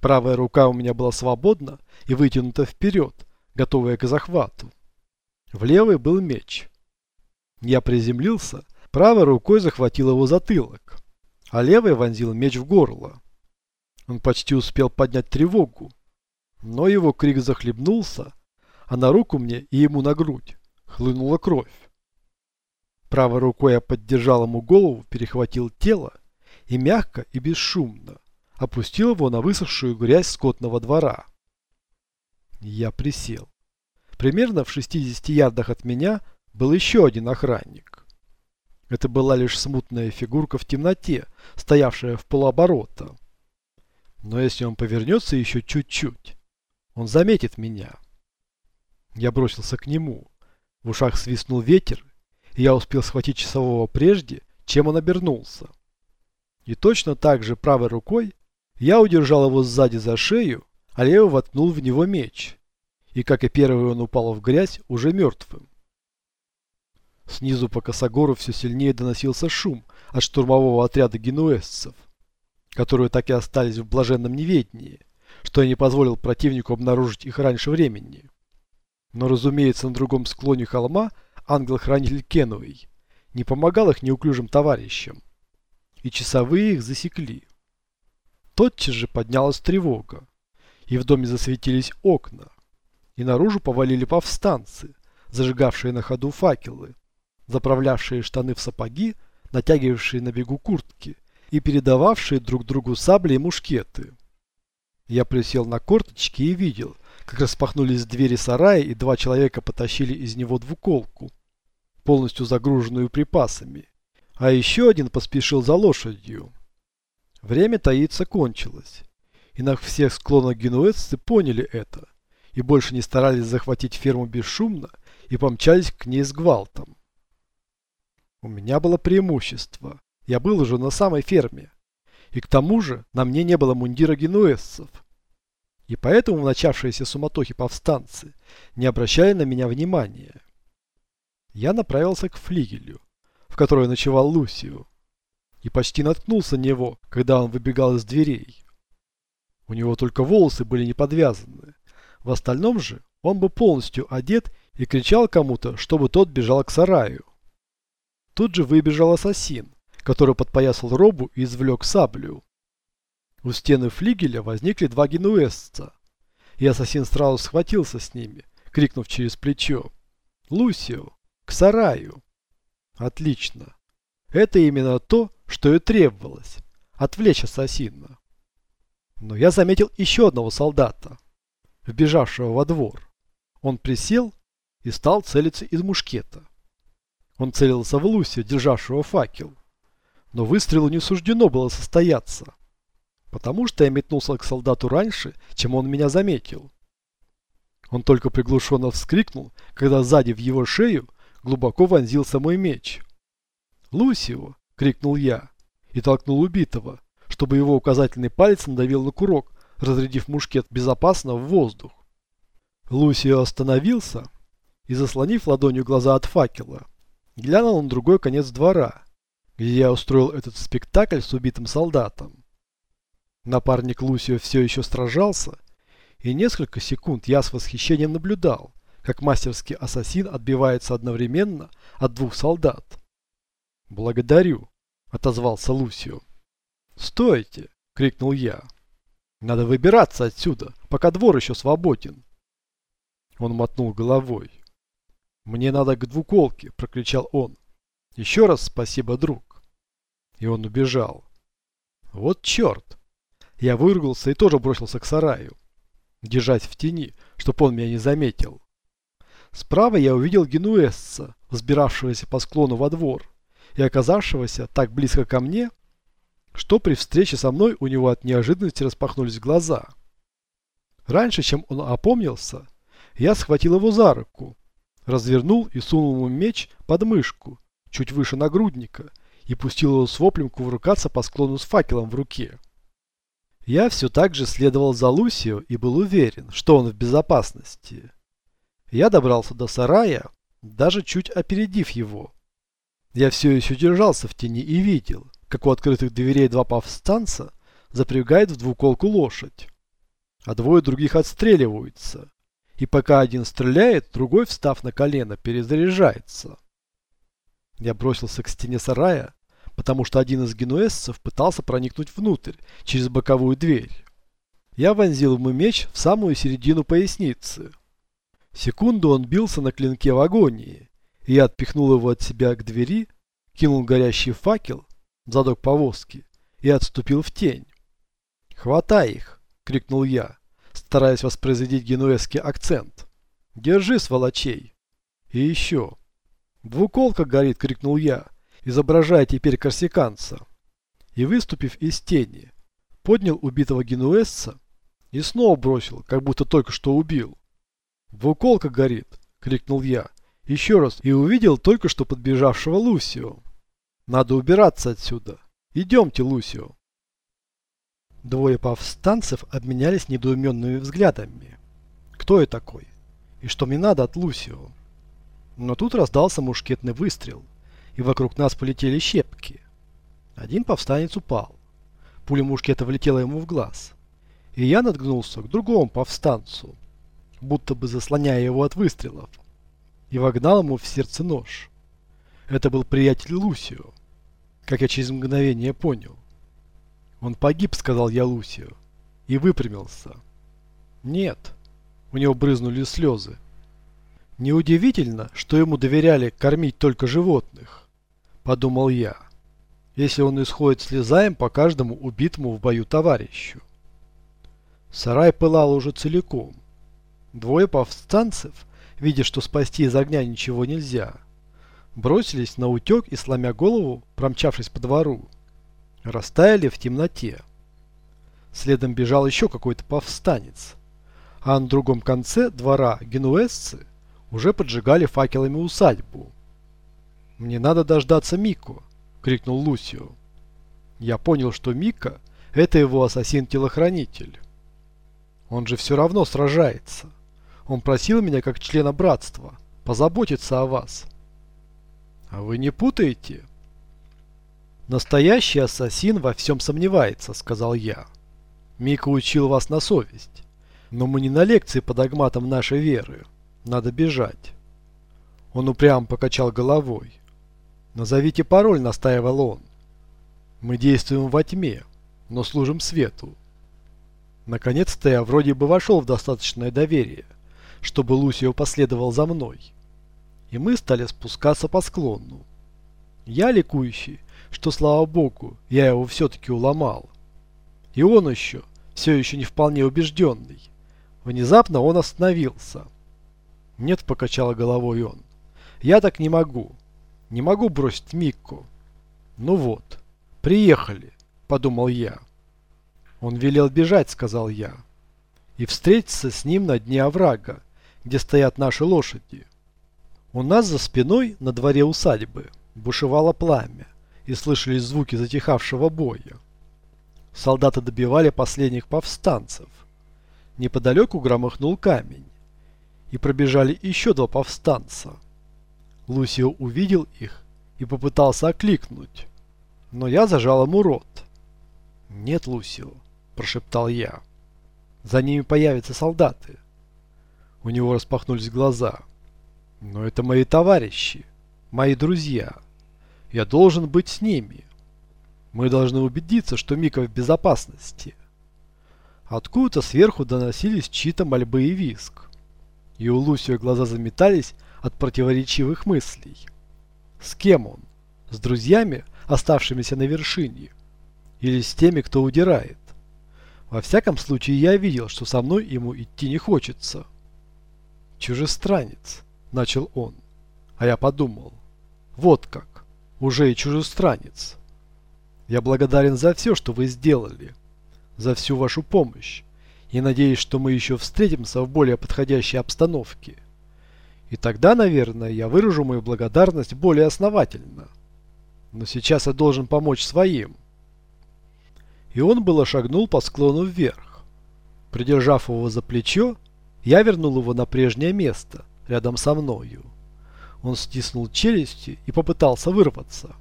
Правая рука у меня была свободна и вытянута вперед, готовая к захвату. В левой был меч. Я приземлился, правой рукой захватил его затылок, а левой вонзил меч в горло. Он почти успел поднять тревогу, но его крик захлебнулся, а на руку мне и ему на грудь хлынула кровь. Правой рукой я поддержал ему голову, перехватил тело и мягко и бесшумно опустил его на высохшую грязь скотного двора. Я присел. Примерно в 60 ярдах от меня был еще один охранник. Это была лишь смутная фигурка в темноте, стоявшая в полуоборота. Но если он повернется еще чуть-чуть, он заметит меня. Я бросился к нему. В ушах свистнул ветер, и я успел схватить часового прежде, чем он обернулся. И точно так же правой рукой я удержал его сзади за шею, а левый воткнул в него меч. И как и первый он упал в грязь уже мертвым. Снизу по косогору все сильнее доносился шум от штурмового отряда генуэзцев, которые так и остались в блаженном неведении, что я не позволил противнику обнаружить их раньше времени. Но, разумеется, на другом склоне холма ангел-хранитель Кенуэй не помогал их неуклюжим товарищам, и часовые их засекли. Тотчас же поднялась тревога, и в доме засветились окна, и наружу повалили повстанцы, зажигавшие на ходу факелы, заправлявшие штаны в сапоги, натягивавшие на бегу куртки и передававшие друг другу сабли и мушкеты. Я присел на корточки и видел, как распахнулись двери сарая, и два человека потащили из него двуколку, полностью загруженную припасами. А еще один поспешил за лошадью, Время таиться кончилось. И на всех склонах генуэзцы поняли это. И больше не старались захватить ферму бесшумно и помчались к ней с гвалтом. У меня было преимущество. Я был уже на самой ферме. И к тому же на мне не было мундира генуэзцев. И поэтому в начавшиеся суматохи повстанцы не обращали на меня внимания. Я направился к флигелю, в которой ночевал Лусию и почти наткнулся на него, когда он выбегал из дверей. У него только волосы были не подвязаны. В остальном же он был полностью одет и кричал кому-то, чтобы тот бежал к сараю. Тут же выбежал ассасин, который подпоясал робу и извлек саблю. У стены флигеля возникли два генуэзца, и ассасин сразу схватился с ними, крикнув через плечо. «Лусио! К сараю!» «Отлично! Это именно то, что и требовалось – отвлечь ассасина. Но я заметил еще одного солдата, вбежавшего во двор. Он присел и стал целиться из мушкета. Он целился в Лусе, державшего факел. Но выстрелу не суждено было состояться, потому что я метнулся к солдату раньше, чем он меня заметил. Он только приглушенно вскрикнул, когда сзади в его шею глубоко вонзился мой меч. «Лусио!» – крикнул я и толкнул убитого, чтобы его указательный палец надавил на курок, разрядив мушкет безопасно в воздух. Лусио остановился и, заслонив ладонью глаза от факела, глянул на другой конец двора, где я устроил этот спектакль с убитым солдатом. Напарник Лусио все еще сражался, и несколько секунд я с восхищением наблюдал, как мастерский ассасин отбивается одновременно от двух солдат. «Благодарю», — отозвался Лусио. «Стойте!» — крикнул я. «Надо выбираться отсюда, пока двор еще свободен». Он мотнул головой. «Мне надо к двуколке!» – прокричал он. «Еще раз спасибо, друг!» И он убежал. «Вот черт!» Я выругался и тоже бросился к сараю, держась в тени, чтоб он меня не заметил. Справа я увидел генуэзца, взбиравшегося по склону во двор и оказавшегося так близко ко мне, что при встрече со мной у него от неожиданности распахнулись глаза. Раньше, чем он опомнился, я схватил его за руку, развернул и сунул ему меч под мышку, чуть выше нагрудника, и пустил его с воплем кувыркаться по склону с факелом в руке. Я все так же следовал за Лусио и был уверен, что он в безопасности. Я добрался до сарая, даже чуть опередив его. Я все еще держался в тени и видел, как у открытых дверей два повстанца запрягают в двуколку лошадь. а двое других отстреливаются. И пока один стреляет, другой, встав на колено, перезаряжается. Я бросился к стене сарая, потому что один из генуэзцев пытался проникнуть внутрь, через боковую дверь. Я вонзил ему меч в самую середину поясницы. Секунду он бился на клинке в агонии, и я отпихнул его от себя к двери, кинул горящий факел в задок повозки и отступил в тень. «Хватай их!» — крикнул я, стараясь воспроизводить генуэзский акцент. «Держи, сволочей!» «И еще!» «Двуколка горит!» — крикнул я, изображая теперь корсиканца. И выступив из тени, поднял убитого генуэзца и снова бросил, как будто только что убил. «Двуколка горит!» — крикнул я. Еще раз и увидел только что подбежавшего Лусио. «Надо убираться отсюда. Идемте, Лусио!» Двое повстанцев обменялись недоуменными взглядами. «Кто я такой? И что мне надо от Лусио?» Но тут раздался мушкетный выстрел, и вокруг нас полетели щепки. Один повстанец упал. Пуля мушкета влетела ему в глаз и я наткнулся к другому повстанцу, будто бы заслоняя его от выстрелов, и вогнал ему в сердце нож. Это был приятель Лусио, как я через мгновение понял. «Он погиб», — сказал я Лусио, и выпрямился. «Нет», — у него брызнули слезы. «Неудивительно, что ему доверяли кормить только животных», — подумал я, если он исходит слезаем по каждому убитому в бою товарищу. Сарай пылал уже целиком. Двое повстанцев, видя, что спасти из огня ничего нельзя, бросились на утек и, сломя голову, промчавшись по двору, растаяли в темноте. Следом бежал еще какой-то повстанец, а на другом конце двора генуэзцы уже поджигали факелами усадьбу. «Мне надо дождаться Мико!» — крикнул Лусио. Я понял, что Мика — это его ассасин-телохранитель. Он же все равно сражается. Он просил меня, как члена братства, позаботиться о вас. А вы не путаете? Настоящий ассасин во всем сомневается, сказал я. Мика учил вас на совесть. Но мы не на лекции по догматам нашей веры. Надо бежать. Он упрямо покачал головой. «Назовите пароль», — настаивал он. «Мы действуем во тьме, но служим свету. Наконец-то я вроде бы вошел в достаточное доверие, чтобы Лусио последовал за мной. И мы стали спускаться по склону. Я ликующий, что, слава богу, я его все-таки уломал. И он еще, все еще не вполне убежденный. Внезапно он остановился. Нет, покачал головой он. Я так не могу. Не могу бросить Микку. Ну вот, приехали, подумал я. Он велел бежать, сказал я. И встретиться с ним на дне оврага, где стоят наши лошади. У нас за спиной на дворе усадьбы бушевало пламя, и слышались звуки затихавшего боя. Солдаты добивали последних повстанцев. Неподалеку громыхнул камень, и пробежали еще два повстанца. Лусио увидел их и попытался окликнуть, но я зажал ему рот. «Нет, Лусио, прошептал я. За ними появятся солдаты. У него распахнулись глаза. Но это мои товарищи, мои друзья. Я должен быть с ними. Мы должны убедиться, что Мика в безопасности. Откуда-то сверху доносились чьи-то мольбы и виск. И у Лусио глаза заметались от противоречивых мыслей. С кем он? С друзьями, оставшимися на вершине? Или с теми, кто удирает? Во всяком случае, я видел, что со мной ему идти не хочется. «Чужестранец», — начал он. А я подумал, вот как, уже и чужестранец. Я благодарен за все, что вы сделали, за всю вашу помощь, и надеюсь, что мы еще встретимся в более подходящей обстановке. И тогда, наверное, я выражу мою благодарность более основательно. Но сейчас я должен помочь своим и он было шагнул по склону вверх. Придержав его за плечо, я вернул его на прежнее место, рядом со мною. Он стиснул челюсти и попытался вырваться.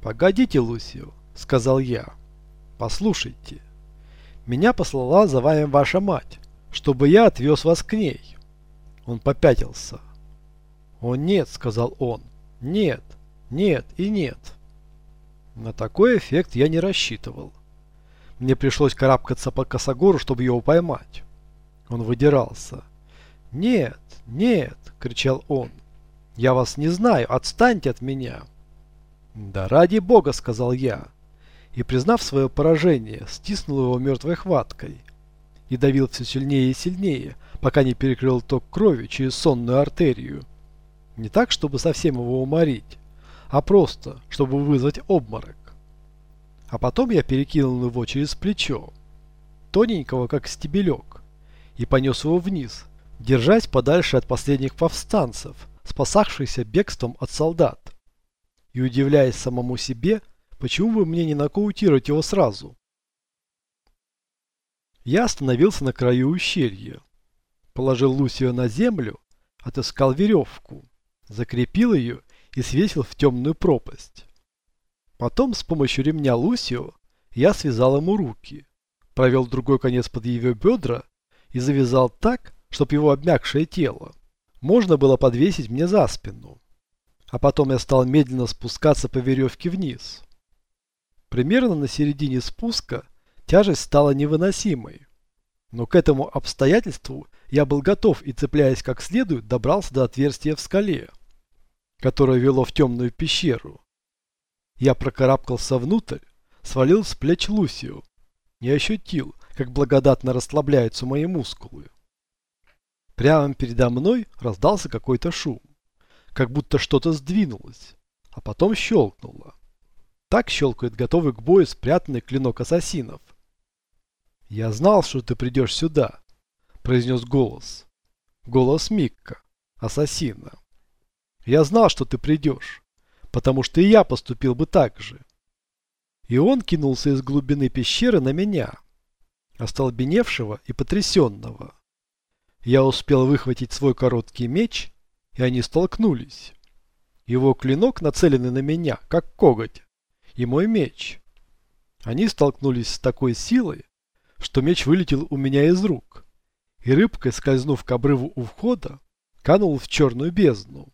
«Погодите, Лусио», — сказал я. «Послушайте. Меня послала за вами ваша мать, чтобы я отвез вас к ней. Он попятился. «О нет», — сказал он, — «нет, нет и нет». На такой эффект я не рассчитывал. Мне пришлось карабкаться по косогору, чтобы его поймать. Он выдирался. «Нет, нет!» — кричал он. «Я вас не знаю, отстаньте от меня!» «Да ради бога!» — сказал я. И, признав свое поражение, стиснул его мертвой хваткой. И давил все сильнее и сильнее, пока не перекрыл ток крови через сонную артерию. Не так, чтобы совсем его уморить, а просто, чтобы вызвать обморок. А потом я перекинул его через плечо, тоненького, как стебелек, и понес его вниз, держась подальше от последних повстанцев, спасавшихся бегством от солдат. И удивляясь самому себе, почему бы мне не нокаутировать его сразу. Я остановился на краю ущелья, положил Лусию на землю, отыскал веревку, закрепил ее и свесил в темную пропасть. Потом с помощью ремня Лусио я связал ему руки, провел другой конец под ее бедра и завязал так, чтобы его обмякшее тело можно было подвесить мне за спину. А потом я стал медленно спускаться по веревке вниз. Примерно на середине спуска тяжесть стала невыносимой. Но к этому обстоятельству я был готов и, цепляясь как следует, добрался до отверстия в скале, которое вело в темную пещеру. Я прокарабкался внутрь, свалил с плеч Лусию и ощутил, как благодатно расслабляются мои мускулы. Прямо передо мной раздался какой-то шум, как будто что-то сдвинулось, а потом щелкнуло. Так щелкает готовый к бою спрятанный клинок ассасинов. «Я знал, что ты придешь сюда», – произнес голос. Голос Микка, ассасина. «Я знал, что ты придешь потому что и я поступил бы так же. И он кинулся из глубины пещеры на меня, остолбеневшего и потрясенного. Я успел выхватить свой короткий меч, и они столкнулись. Его клинок нацеленный на меня, как коготь, и мой меч. Они столкнулись с такой силой, что меч вылетел у меня из рук, и рыбкой, скользнув к обрыву у входа, канул в черную бездну.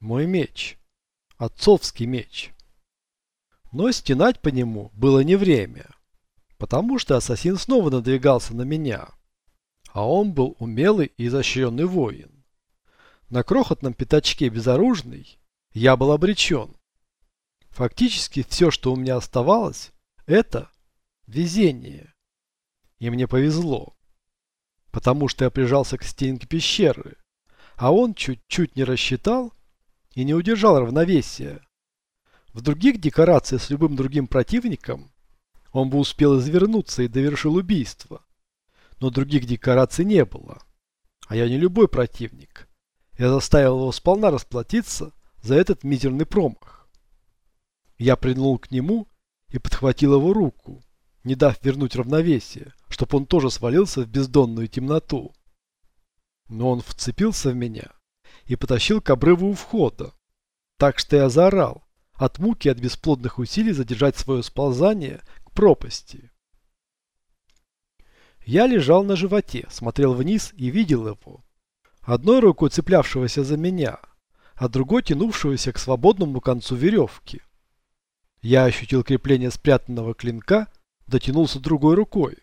Мой меч отцовский меч. Но стенать по нему было не время, потому что ассасин снова надвигался на меня, а он был умелый и изощренный воин. На крохотном пятачке безоружный я был обречен. Фактически все, что у меня оставалось, это везение. И мне повезло, потому что я прижался к стенке пещеры, а он чуть-чуть не рассчитал и не удержал равновесия. В других декорациях с любым другим противником он бы успел извернуться и довершил убийство. Но других декораций не было. А я не любой противник. Я заставил его сполна расплатиться за этот мизерный промах. Я прильнул к нему и подхватил его руку, не дав вернуть равновесие, чтобы он тоже свалился в бездонную темноту. Но он вцепился в меня и потащил к обрыву у входа. Так что я заорал, от муки от бесплодных усилий задержать свое сползание пропасти. Я лежал на животе, смотрел вниз и видел его. Одной рукой цеплявшегося за меня, а другой тянувшегося к свободному концу веревки. Я ощутил крепление спрятанного клинка, дотянулся другой рукой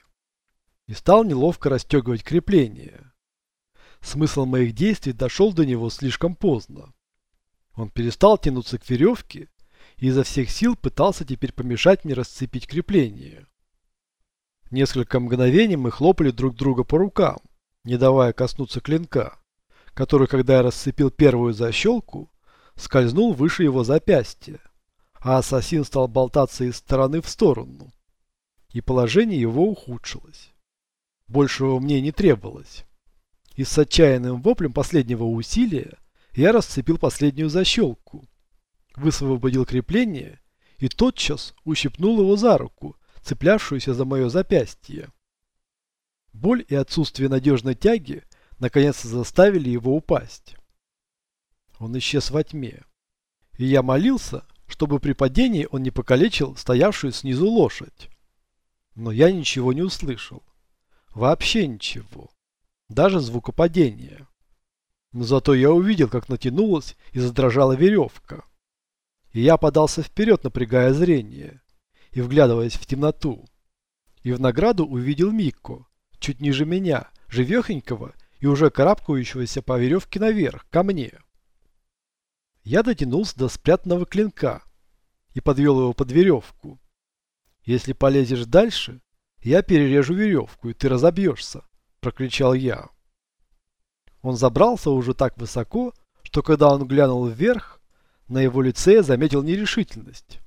и стал неловко расстегивать крепление. Смысл моих действий дошел до него слишком поздно. Он перестал тянуться к веревке и изо всех сил пытался теперь помешать мне расцепить крепление. Несколько мгновений мы хлопали друг друга по рукам, не давая коснуться клинка, который, когда я расцепил первую защелку, скользнул выше его запястья, а ассасин стал болтаться из стороны в сторону, и положение его ухудшилось. Большего мне не требовалось и с отчаянным воплем последнего усилия я расцепил последнюю защелку, высвободил крепление и тотчас ущипнул его за руку, цеплявшуюся за мое запястье. Боль и отсутствие надежной тяги наконец заставили его упасть. Он исчез во тьме, и я молился, чтобы при падении он не покалечил стоявшую снизу лошадь. Но я ничего не услышал. Вообще ничего. Даже звука падения. Но зато я увидел, как натянулась и задрожала веревка. И я подался вперед, напрягая зрение и вглядываясь в темноту. И в награду увидел Микко, чуть ниже меня, живехонького и уже карабкающегося по веревке наверх, ко мне. Я дотянулся до спрятанного клинка и подвел его под веревку. Если полезешь дальше, я перережу веревку, и ты разобьешься, прокричал я. Он забрался уже так высоко, что когда он глянул вверх, на его лице заметил нерешительность.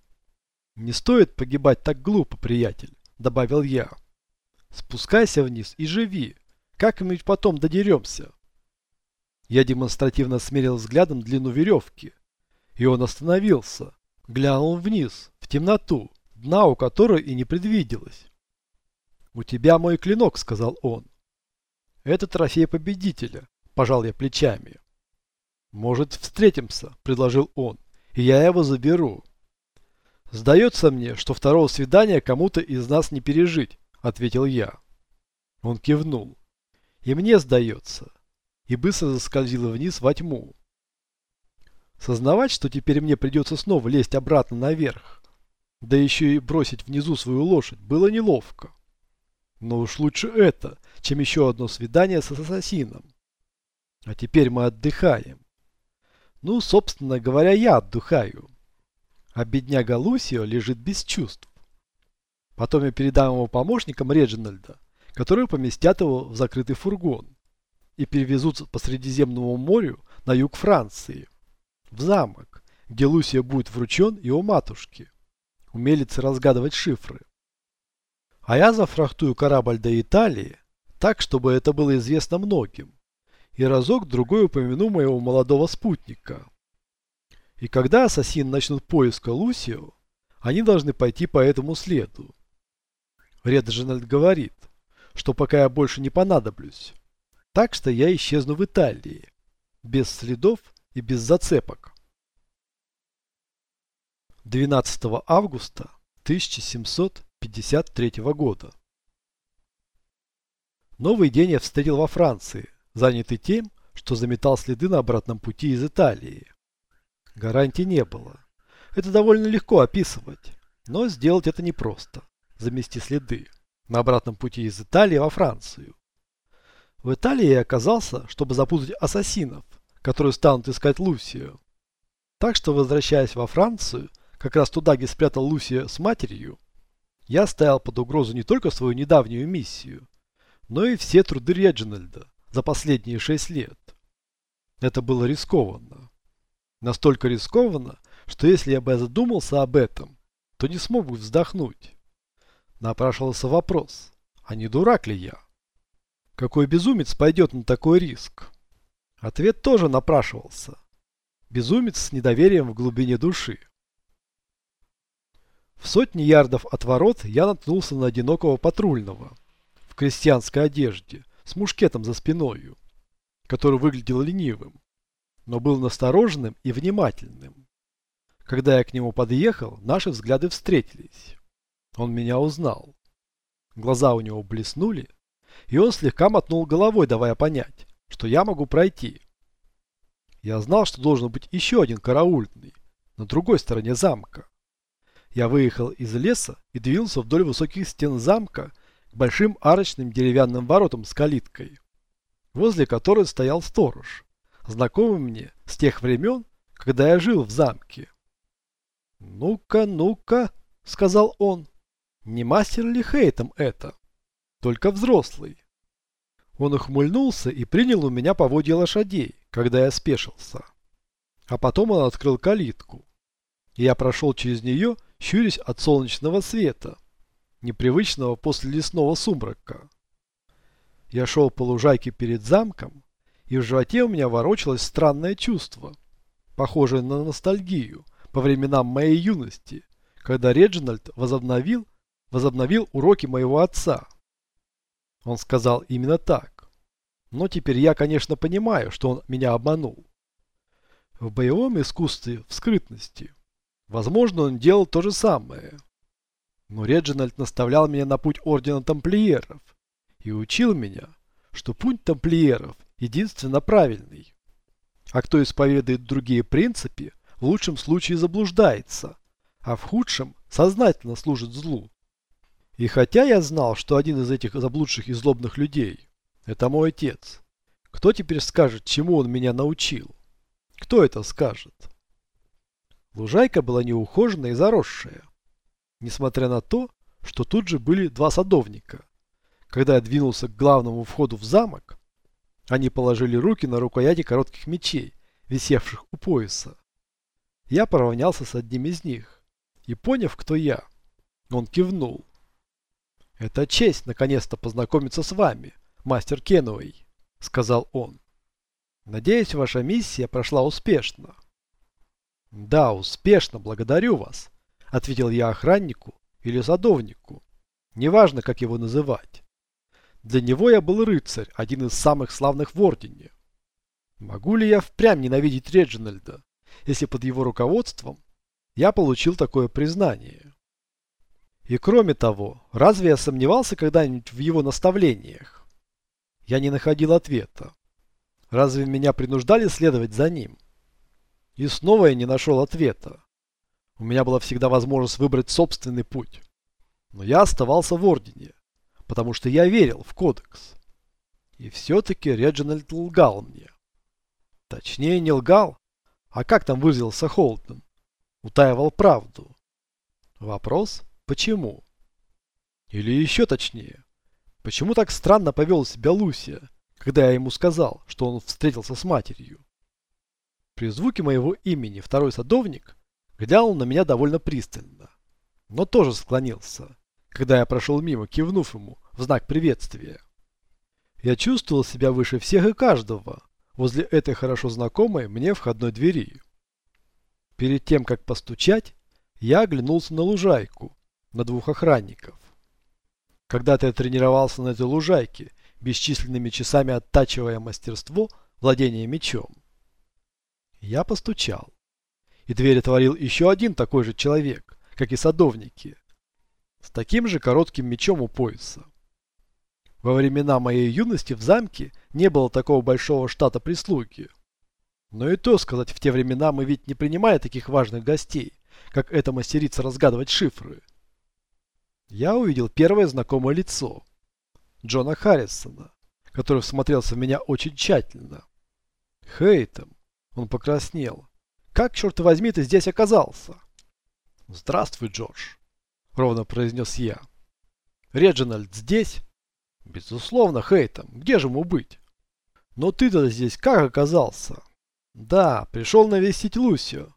«Не стоит погибать так глупо, приятель», — добавил я. «Спускайся вниз и живи. Как-нибудь потом додеремся». Я демонстративно смерил взглядом длину веревки, и он остановился, глянул вниз, в темноту, дна у которой и не предвиделось. «У тебя мой клинок», — сказал он. «Это трофей победителя», — пожал я плечами. «Может, встретимся», — предложил он, — «и я его заберу». «Сдается мне, что второго свидания кому-то из нас не пережить», — ответил я. Он кивнул. «И мне сдается». И быстро заскользила вниз во тьму. Сознавать, что теперь мне придется снова лезть обратно наверх, да еще и бросить внизу свою лошадь, было неловко. Но уж лучше это, чем еще одно свидание с ассасином. А теперь мы отдыхаем. Ну, собственно говоря, я отдыхаю а бедняга Лусио лежит без чувств. Потом я передам его помощникам Реджинальда, которые поместят его в закрытый фургон и перевезут по Средиземному морю на юг Франции, в замок, где Лусия будет вручен его матушке, умелице разгадывать шифры. А я зафрахтую корабль до Италии, так, чтобы это было известно многим, и разок-другой упомяну моего молодого спутника, и когда ассасин начнут поиск Лусио, они должны пойти по этому следу. Реджинальд говорит, что пока я больше не понадоблюсь. Так что я исчезну в Италии. Без следов и без зацепок. 12 августа 1753 года. Новый день я встретил во Франции, занятый тем, что заметал следы на обратном пути из Италии. Гарантий не было. Это довольно легко описывать, но сделать это непросто. Замести следы на обратном пути из Италии во Францию. В Италии я оказался, чтобы запутать ассасинов, которые станут искать Лусию. Так что, возвращаясь во Францию, как раз туда, где спрятал Лусия с матерью, я стоял под угрозу не только свою недавнюю миссию, но и все труды Реджинальда за последние шесть лет. Это было рискованно. Настолько рискованно, что если я бы задумался об этом, то не смог бы вздохнуть. Напрашивался вопрос, а не дурак ли я? Какой безумец пойдет на такой риск? Ответ тоже напрашивался. Безумец с недоверием в глубине души. В сотни ярдов от ворот я наткнулся на одинокого патрульного в крестьянской одежде с мушкетом за спиною, который выглядел ленивым но был настороженным и внимательным. Когда я к нему подъехал, наши взгляды встретились. Он меня узнал. Глаза у него блеснули, и он слегка мотнул головой, давая понять, что я могу пройти. Я знал, что должен быть еще один караульный, на другой стороне замка. Я выехал из леса и двинулся вдоль высоких стен замка к большим арочным деревянным воротам с калиткой, возле которой стоял сторож знакомый мне с тех времен, когда я жил в замке. «Ну-ка, ну-ка», — сказал он, — «не мастер ли Хейтом это? Только взрослый». Он ухмыльнулся и принял у меня поводья лошадей, когда я спешился. А потом он открыл калитку. Я прошел через нее, щурясь от солнечного света, непривычного после лесного сумрака. Я шел по лужайке перед замком, и в животе у меня ворочалось странное чувство, похожее на ностальгию по временам моей юности, когда Реджинальд возобновил, возобновил уроки моего отца. Он сказал именно так. Но теперь я, конечно, понимаю, что он меня обманул. В боевом искусстве, в скрытности. Возможно, он делал то же самое. Но Реджинальд наставлял меня на путь Ордена Тамплиеров и учил меня, что путь Тамплиеров единственно правильный. А кто исповедует другие принципы, в лучшем случае заблуждается, а в худшем сознательно служит злу. И хотя я знал, что один из этих заблудших и злобных людей – это мой отец, кто теперь скажет, чему он меня научил? Кто это скажет? Лужайка была неухоженная и заросшая несмотря на то, что тут же были два садовника. Когда я двинулся к главному входу в замок, они положили руки на рукояти коротких мечей, висевших у пояса. Я поравнялся с одним из них и, поняв, кто я, он кивнул. «Это честь наконец-то познакомиться с вами, мастер Кенуэй», — сказал он. «Надеюсь, ваша миссия прошла успешно». «Да, успешно, благодарю вас», ответил я охраннику или садовнику. Неважно, как его называть. Для него я был рыцарь, один из самых славных в Ордене. Могу ли я впрямь ненавидеть Реджинальда, если под его руководством я получил такое признание? И кроме того, разве я сомневался когда-нибудь в его наставлениях? Я не находил ответа. Разве меня принуждали следовать за ним? И снова я не нашел ответа. У меня была всегда возможность выбрать собственный путь. Но я оставался в Ордене, потому что я верил в Кодекс. И все-таки Реджинальд лгал мне. Точнее, не лгал, а как там выразился Холден? Утаивал правду. Вопрос, почему? Или еще точнее, почему так странно повел себя Лусия, когда я ему сказал, что он встретился с матерью? При звуке моего имени второй садовник Глянул на меня довольно пристально, но тоже склонился, когда я прошел мимо, кивнув ему в знак приветствия. Я чувствовал себя выше всех и каждого возле этой хорошо знакомой мне входной двери. Перед тем, как постучать, я оглянулся на лужайку, на двух охранников. Когда-то я тренировался на этой лужайке, бесчисленными часами оттачивая мастерство владения мечом. Я постучал и дверь отворил еще один такой же человек, как и садовники, с таким же коротким мечом у пояса. Во времена моей юности в замке не было такого большого штата прислуги. Но и то сказать, в те времена мы ведь не принимали таких важных гостей, как эта мастерица разгадывать шифры. Я увидел первое знакомое лицо. Джона Харрисона, который всмотрелся в меня очень тщательно. Хейтом. Он покраснел. Как, черт возьми, ты здесь оказался? Здравствуй, Джордж, ровно произнес я. Реджинальд здесь? Безусловно, Хейтом. Где же ему быть? Но ты-то здесь как оказался? Да, пришел навестить Лусию.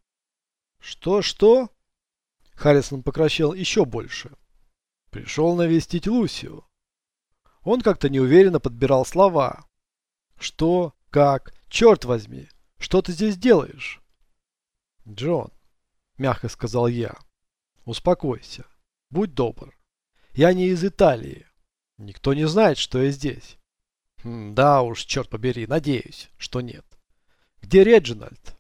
Что-что? Харрисон покращал еще больше. Пришел навестить Лусию. Он как-то неуверенно подбирал слова. Что? Как? Черт возьми! Что ты здесь делаешь? «Джон», – мягко сказал я, – «успокойся, будь добр. Я не из Италии. Никто не знает, что я здесь». Хм, «Да уж, черт побери, надеюсь, что нет». «Где Реджинальд?»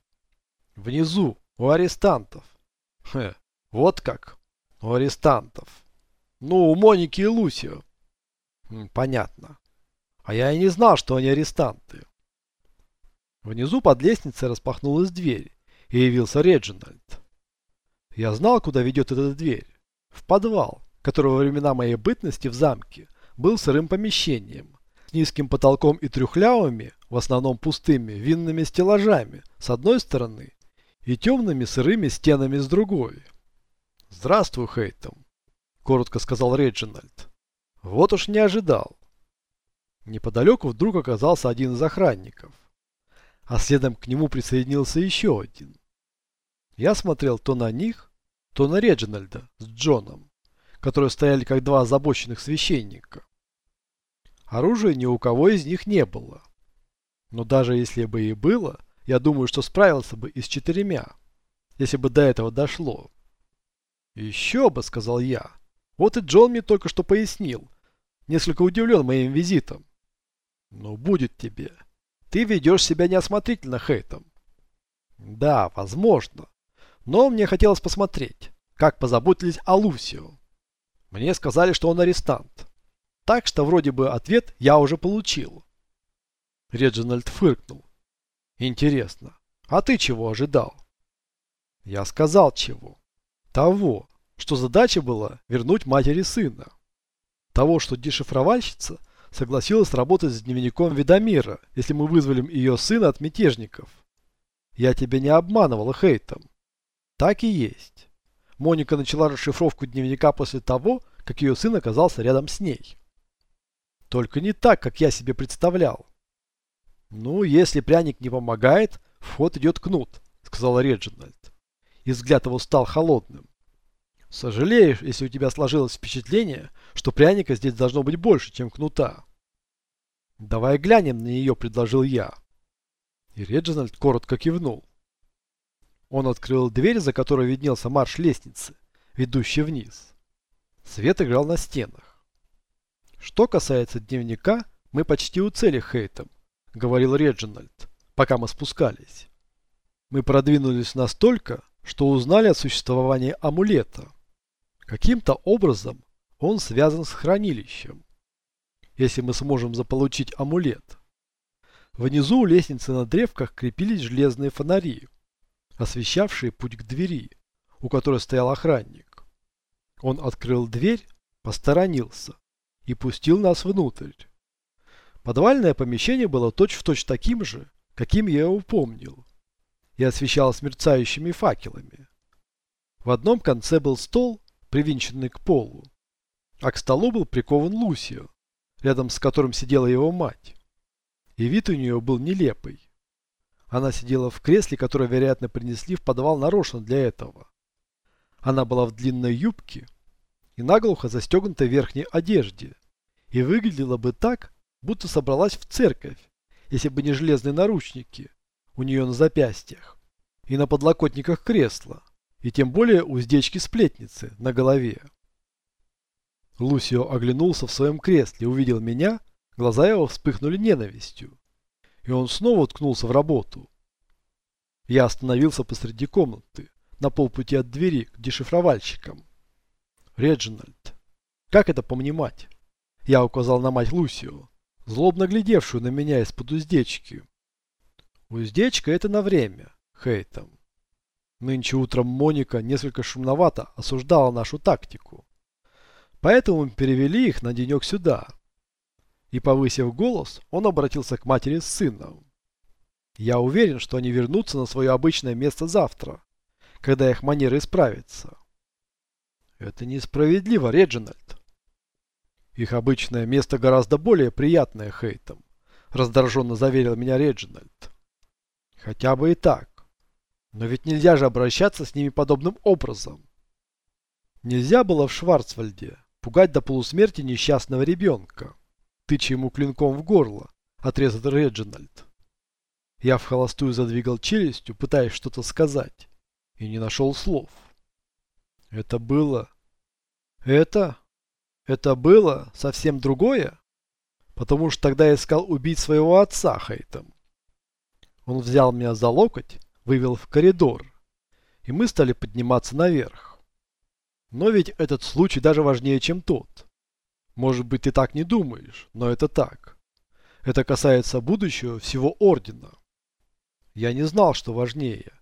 «Внизу, у арестантов». «Хе, вот как? У арестантов. Ну, у Моники и Лусио». Хм, «Понятно. А я и не знал, что они арестанты». Внизу под лестницей распахнулась дверь, и явился Реджинальд. Я знал, куда ведет эта дверь. В подвал, который во времена моей бытности в замке был сырым помещением, с низким потолком и трюхлявыми, в основном пустыми, винными стеллажами с одной стороны и темными сырыми стенами с другой. «Здравствуй, Хейтом», – коротко сказал Реджинальд. «Вот уж не ожидал». Неподалеку вдруг оказался один из охранников а следом к нему присоединился еще один. Я смотрел то на них, то на Реджинальда с Джоном, которые стояли как два озабоченных священника. Оружия ни у кого из них не было. Но даже если бы и было, я думаю, что справился бы и с четырьмя, если бы до этого дошло. «Еще бы», — сказал я. «Вот и Джон мне только что пояснил, несколько удивлен моим визитом». «Ну, будет тебе. Ты ведешь себя неосмотрительно, Хейтом. Да, возможно. Но мне хотелось посмотреть, как позаботились о Лусио. Мне сказали, что он арестант. Так что вроде бы ответ я уже получил. Реджинальд фыркнул. Интересно, а ты чего ожидал? Я сказал чего. Того, что задача была вернуть матери сына. Того, что дешифровальщица согласилась работать с дневником Ведомира, если мы вызволим ее сына от мятежников. Я тебя не обманывала Хейтом. Так и есть. Моника начала расшифровку дневника после того, как ее сын оказался рядом с ней. Только не так, как я себе представлял. Ну, если пряник не помогает, в идет кнут, сказала Реджинальд. И взгляд его стал холодным. Сожалеешь, если у тебя сложилось впечатление, что пряника здесь должно быть больше, чем кнута. Давай глянем на нее, предложил я. И Реджинальд коротко кивнул. Он открыл дверь, за которой виднелся марш лестницы, ведущий вниз. Свет играл на стенах. Что касается дневника, мы почти у цели Хейтом, говорил Реджинальд, пока мы спускались. Мы продвинулись настолько, что узнали о существовании амулета. Каким-то образом он связан с хранилищем. Если мы сможем заполучить амулет. Внизу у лестницы на древках крепились железные фонари, освещавшие путь к двери, у которой стоял охранник. Он открыл дверь, посторонился и пустил нас внутрь. Подвальное помещение было точь-в-точь точь таким же, каким я его помнил, и освещалось мерцающими факелами. В одном конце был стол, привинченный к полу, а к столу был прикован Лусио, рядом с которым сидела его мать. И вид у нее был нелепый. Она сидела в кресле, которое, вероятно, принесли в подвал нарочно для этого. Она была в длинной юбке и наглухо застегнутой верхней одежде, и выглядела бы так, будто собралась в церковь, если бы не железные наручники у нее на запястьях и на подлокотниках кресла, и тем более уздечки сплетницы на голове. Лусио оглянулся в своем кресле, увидел меня, глаза его вспыхнули ненавистью, и он снова уткнулся в работу. Я остановился посреди комнаты, на полпути от двери к дешифровальщикам. Реджинальд, как это понимать? Я указал на мать Лусио, злобно глядевшую на меня из-под уздечки. Уздечка это на время, Хейтом. Нынче утром Моника несколько шумновато осуждала нашу тактику. Поэтому перевели их на денек сюда. И повысив голос, он обратился к матери с сыном. Я уверен, что они вернутся на свое обычное место завтра, когда их манеры исправятся. Это несправедливо, Реджинальд. Их обычное место гораздо более приятное Хейтом, раздраженно заверил меня Реджинальд. Хотя бы и так. Но ведь нельзя же обращаться с ними подобным образом. Нельзя было в Шварцвальде пугать до полусмерти несчастного ребенка, тыча ему клинком в горло, отрезал Реджинальд. Я в холостую задвигал челюстью, пытаясь что-то сказать, и не нашел слов. Это было... Это... Это было совсем другое, потому что тогда я искал убить своего отца Хейтом. Он взял меня за локоть, вывел в коридор, и мы стали подниматься наверх. Но ведь этот случай даже важнее, чем тот. Может быть, ты так не думаешь, но это так. Это касается будущего всего Ордена. Я не знал, что важнее.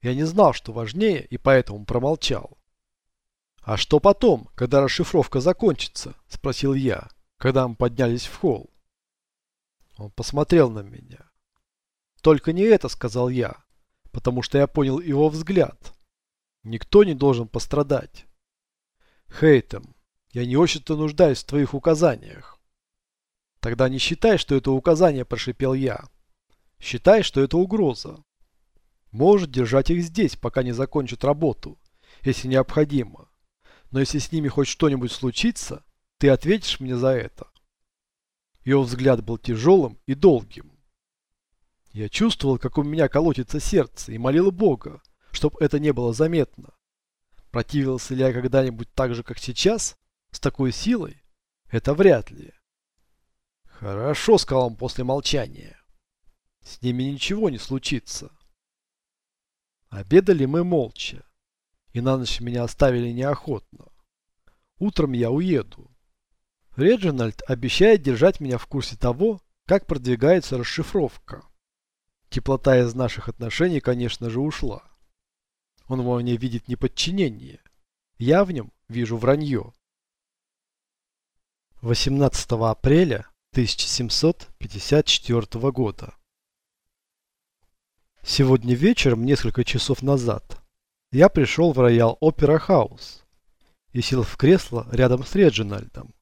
Я не знал, что важнее, и поэтому промолчал. «А что потом, когда расшифровка закончится?» – спросил я, когда мы поднялись в холл. Он посмотрел на меня. «Только не это», – сказал я, потому что я понял его взгляд. Никто не должен пострадать. Хейтем, я не очень-то нуждаюсь в твоих указаниях. Тогда не считай, что это указание, прошипел я. Считай, что это угроза. Можешь держать их здесь, пока не закончат работу, если необходимо но если с ними хоть что-нибудь случится, ты ответишь мне за это. Его взгляд был тяжелым и долгим. Я чувствовал, как у меня колотится сердце, и молил Бога, чтобы это не было заметно. Противился ли я когда-нибудь так же, как сейчас, с такой силой? Это вряд ли. Хорошо, сказал он после молчания. С ними ничего не случится. Обедали мы молча и на ночь меня оставили неохотно. Утром я уеду. Реджинальд обещает держать меня в курсе того, как продвигается расшифровка. Теплота из наших отношений, конечно же, ушла. Он во мне видит неподчинение. Я в нем вижу вранье. 18 апреля 1754 года. Сегодня вечером, несколько часов назад, я пришел в роял Опера Хаус и сел в кресло рядом с Реджинальдом,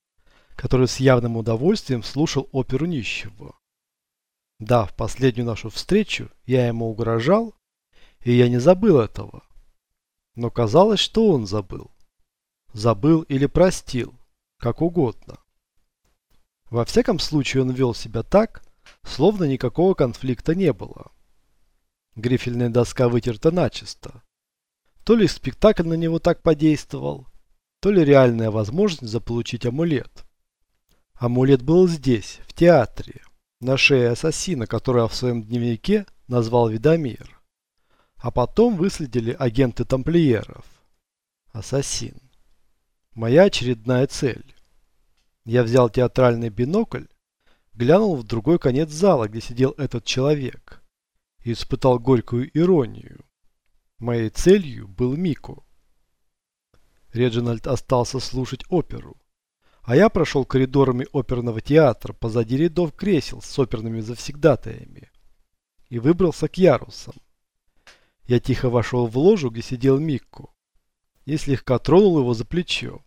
который с явным удовольствием слушал оперу нищего. Да, в последнюю нашу встречу я ему угрожал, и я не забыл этого. Но казалось, что он забыл. Забыл или простил, как угодно. Во всяком случае он вел себя так, словно никакого конфликта не было. Грифельная доска вытерта начисто. То ли спектакль на него так подействовал, то ли реальная возможность заполучить амулет. Амулет был здесь, в театре, на шее ассасина, которого в своем дневнике назвал Видомир. А потом выследили агенты тамплиеров. Ассасин. Моя очередная цель. Я взял театральный бинокль, глянул в другой конец зала, где сидел этот человек, и испытал горькую иронию. Моей целью был Мико. Реджинальд остался слушать оперу, а я прошел коридорами оперного театра позади рядов кресел с оперными завсегдатаями и выбрался к ярусам. Я тихо вошел в ложу, где сидел Микко, и слегка тронул его за плечо.